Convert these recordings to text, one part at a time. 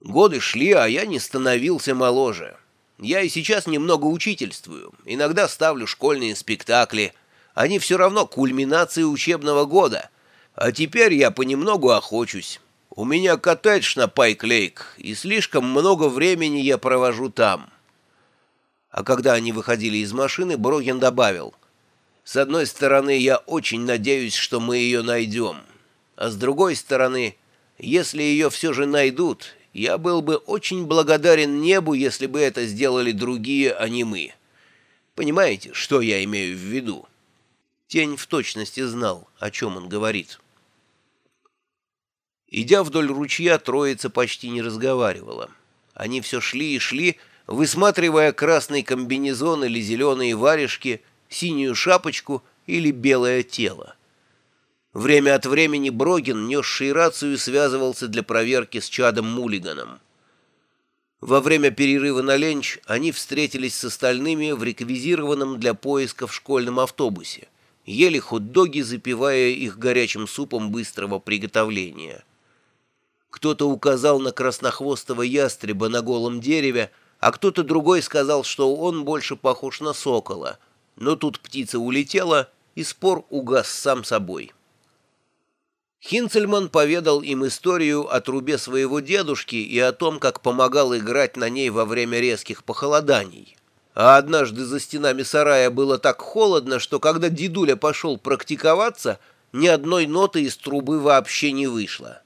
Годы шли, а я не становился моложе. Я и сейчас немного учительствую, иногда ставлю школьные спектакли. Они все равно кульминации учебного года. А теперь я понемногу охочусь. У меня коттедж на Пайк-Лейк, и слишком много времени я провожу там. А когда они выходили из машины, Брогин добавил. С одной стороны, я очень надеюсь, что мы ее найдем. А с другой стороны, если ее все же найдут, я был бы очень благодарен небу, если бы это сделали другие, а не мы. Понимаете, что я имею в виду?» Тень в точности знал, о чем он говорит. Идя вдоль ручья, троица почти не разговаривала. Они все шли и шли, высматривая красный комбинезон или зеленые варежки, синюю шапочку или белое тело. Время от времени Брогин, несший рацию, связывался для проверки с Чадом Мулиганом. Во время перерыва на ленч они встретились с остальными в реквизированном для поисков школьном автобусе, ели хот-доги, запивая их горячим супом быстрого приготовления. Кто-то указал на краснохвостого ястреба на голом дереве, а кто-то другой сказал, что он больше похож на сокола. Но тут птица улетела, и спор угас сам собой. Хинцельман поведал им историю о трубе своего дедушки и о том, как помогал играть на ней во время резких похолоданий. А однажды за стенами сарая было так холодно, что когда дедуля пошел практиковаться, ни одной ноты из трубы вообще не вышло.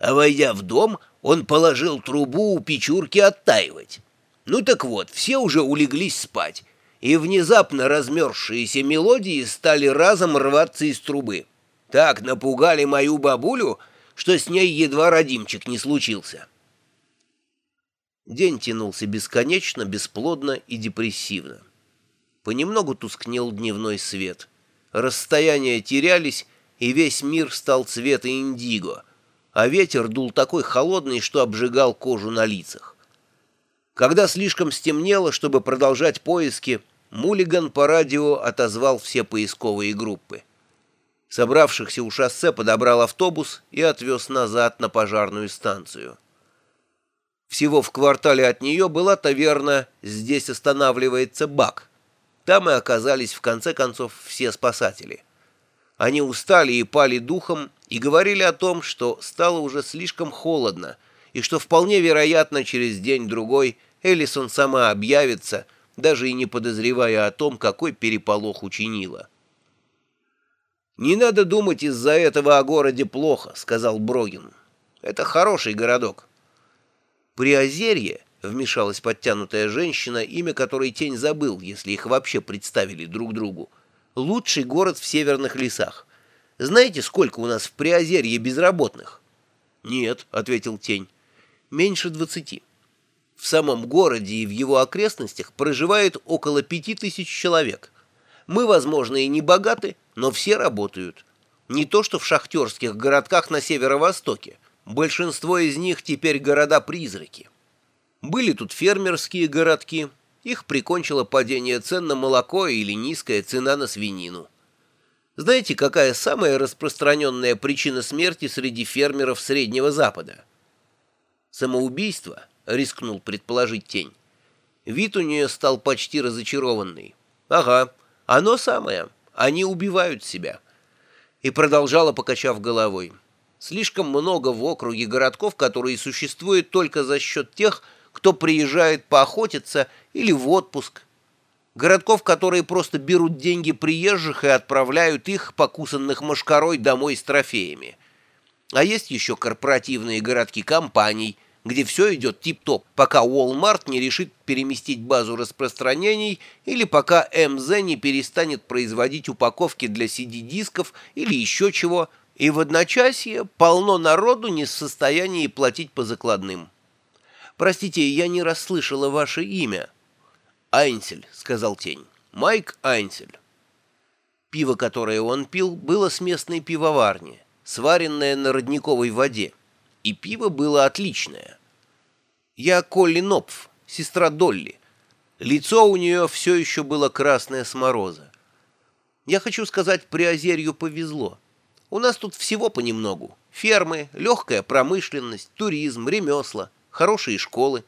А войдя в дом, он положил трубу у печурки оттаивать. Ну так вот, все уже улеглись спать, и внезапно размерзшиеся мелодии стали разом рваться из трубы так напугали мою бабулю, что с ней едва родимчик не случился. День тянулся бесконечно, бесплодно и депрессивно. Понемногу тускнел дневной свет. Расстояния терялись, и весь мир стал цвета индиго, а ветер дул такой холодный, что обжигал кожу на лицах. Когда слишком стемнело, чтобы продолжать поиски, Мулиган по радио отозвал все поисковые группы. Собравшихся у шоссе подобрал автобус и отвез назад на пожарную станцию. Всего в квартале от нее была таверна «Здесь останавливается бак». Там и оказались в конце концов все спасатели. Они устали и пали духом и говорили о том, что стало уже слишком холодно и что вполне вероятно через день-другой Эллисон сама объявится, даже и не подозревая о том, какой переполох учинила. «Не надо думать из-за этого о городе плохо», — сказал Брогин. «Это хороший городок». «Приозерье», — вмешалась подтянутая женщина, имя которой тень забыл, если их вообще представили друг другу, — «лучший город в северных лесах. Знаете, сколько у нас в Приозерье безработных?» «Нет», — ответил тень, — «меньше двадцати». В самом городе и в его окрестностях проживает около пяти тысяч человек. Мы, возможно, и не богаты, но все работают. Не то что в шахтерских городках на северо-востоке. Большинство из них теперь города-призраки. Были тут фермерские городки. Их прикончило падение цен на молоко или низкая цена на свинину. Знаете, какая самая распространенная причина смерти среди фермеров Среднего Запада? Самоубийство, рискнул предположить тень. Вид у нее стал почти разочарованный. Ага, оно самое. Они убивают себя. И продолжала, покачав головой. Слишком много в округе городков, которые существуют только за счет тех, кто приезжает поохотиться или в отпуск. Городков, которые просто берут деньги приезжих и отправляют их, покусанных мошкарой, домой с трофеями. А есть еще корпоративные городки компаний – где все идет тип-топ, пока Walmart не решит переместить базу распространений или пока МЗ не перестанет производить упаковки для CD-дисков или еще чего, и в одночасье полно народу не в состоянии платить по закладным. «Простите, я не расслышала ваше имя». «Айнсель», — сказал тень. «Майк Айнсель». Пиво, которое он пил, было с местной пивоварни, сваренное на родниковой воде и пиво было отличное. Я Колли Нопф, сестра Долли. Лицо у нее все еще было красное с мороза. Я хочу сказать, Приозерью повезло. У нас тут всего понемногу. Фермы, легкая промышленность, туризм, ремесла, хорошие школы.